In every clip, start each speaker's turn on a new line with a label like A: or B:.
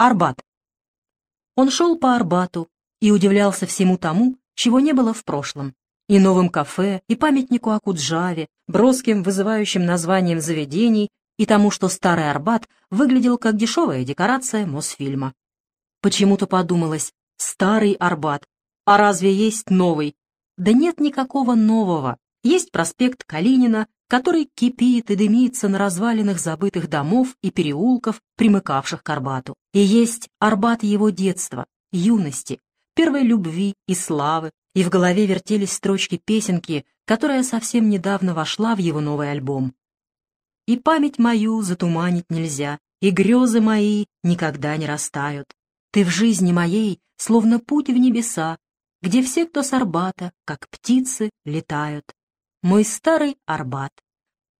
A: Арбат. Он шел по Арбату и удивлялся всему тому, чего не было в прошлом. И новым кафе, и памятнику Акуджаве, броским вызывающим названием заведений, и тому, что старый Арбат выглядел как дешевая декорация Мосфильма. Почему-то подумалось, старый Арбат, а разве есть новый? Да нет никакого нового. Есть проспект Калинина, который кипит и дымится на развалинах забытых домов и переулков, примыкавших к Арбату. И есть Арбат его детства, юности, первой любви и славы, и в голове вертелись строчки песенки, которая совсем недавно вошла в его новый альбом. «И память мою затуманить нельзя, и грезы мои никогда не растают. Ты в жизни моей, словно путь в небеса, где все, кто с Арбата, как птицы, летают. Мой старый Арбат».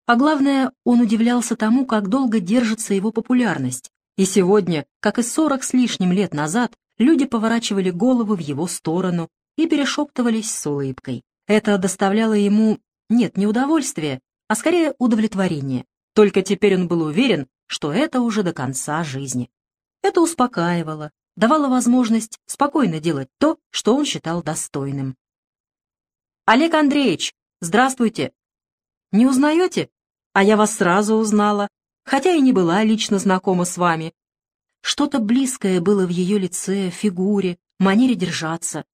A: А главное, он удивлялся тому, как долго держится его популярность. И сегодня, как и сорок с лишним лет назад, люди поворачивали головы в его сторону и перешептывались с улыбкой. Это доставляло ему, нет, не удовольствие, а скорее удовлетворение. Только теперь он был уверен, что это уже до конца жизни. Это успокаивало, давало возможность спокойно делать то, что он считал достойным. «Олег Андреевич, здравствуйте!» «Не узнаете? А я вас сразу узнала, хотя и не была лично знакома с вами. Что-то близкое было в ее лице, фигуре, манере держаться.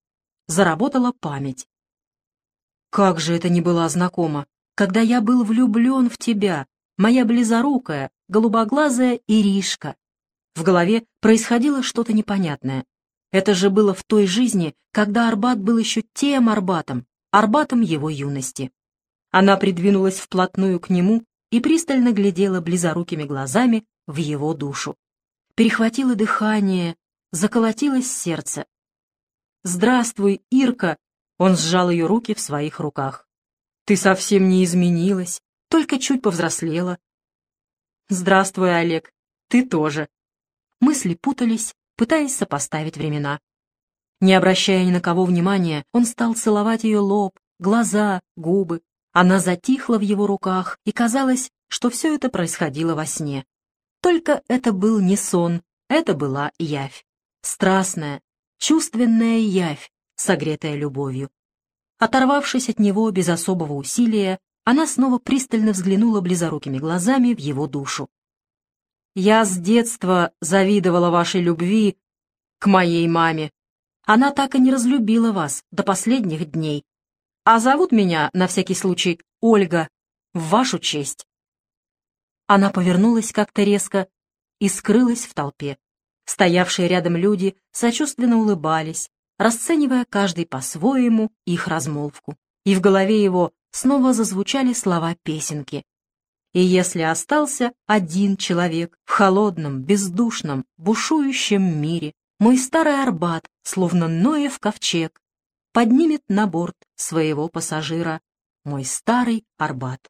A: Заработала память. Как же это не была знакома, когда я был влюблен в тебя, моя близорукая, голубоглазая Иришка. В голове происходило что-то непонятное. Это же было в той жизни, когда Арбат был еще тем Арбатом, Арбатом его юности. Она придвинулась вплотную к нему и пристально глядела близорукими глазами в его душу перехватило дыхание, заколотилось сердце. «Здравствуй, Ирка!» — он сжал ее руки в своих руках. «Ты совсем не изменилась, только чуть повзрослела». «Здравствуй, Олег, ты тоже». Мысли путались, пытаясь сопоставить времена. Не обращая ни на кого внимания, он стал целовать ее лоб, глаза, губы. Она затихла в его руках, и казалось, что все это происходило во сне. Только это был не сон, это была явь. Страстная, чувственная явь, согретая любовью. Оторвавшись от него без особого усилия, она снова пристально взглянула близорукими глазами в его душу. «Я с детства завидовала вашей любви к моей маме. Она так и не разлюбила вас до последних дней. А зовут меня, на всякий случай, Ольга, в вашу честь». Она повернулась как-то резко и скрылась в толпе. Стоявшие рядом люди сочувственно улыбались, расценивая каждый по-своему их размолвку. И в голове его снова зазвучали слова песенки. И если остался один человек в холодном, бездушном, бушующем мире, мой старый Арбат, словно Ноев ковчег, поднимет на борт своего пассажира, мой старый Арбат.